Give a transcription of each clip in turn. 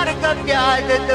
मार कब क्या आदत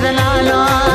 than I know.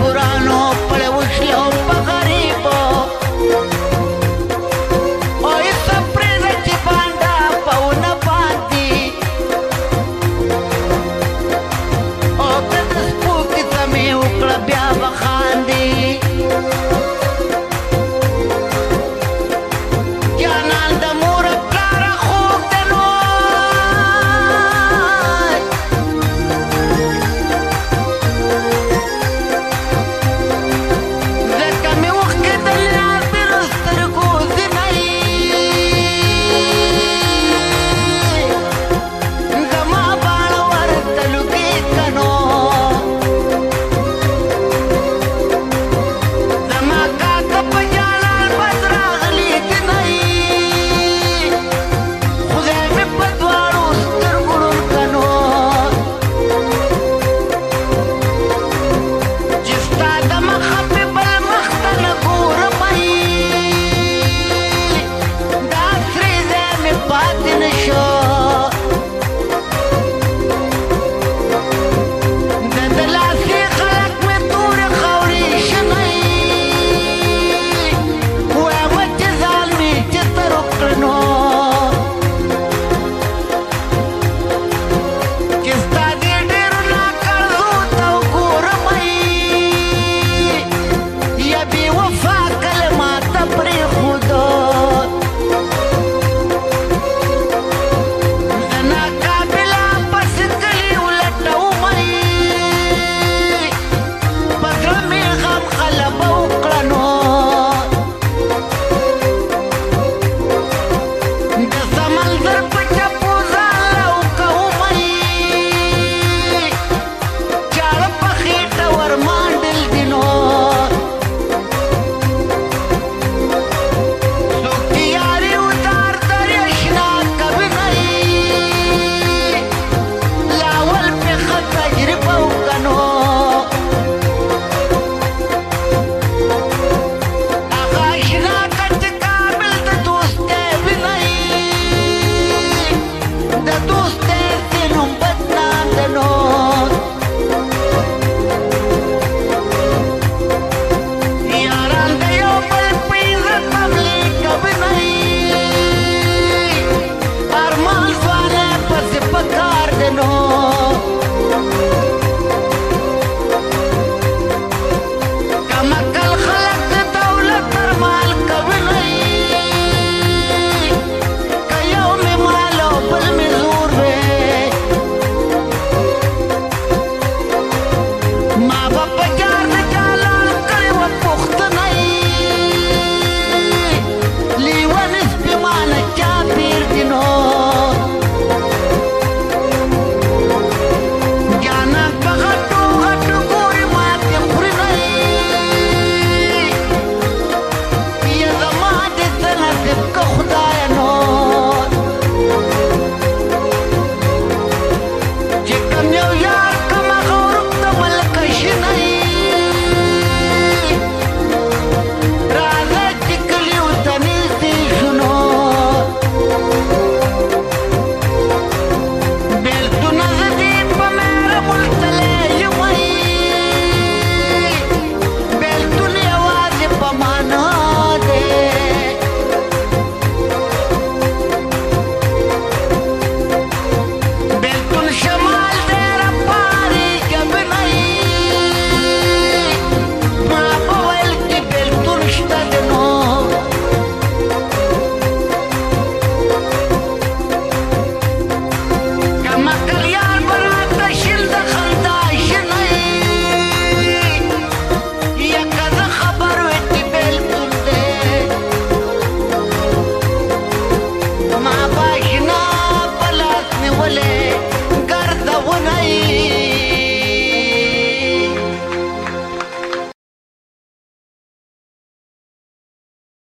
burano